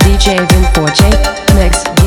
DJ Vinforce Mix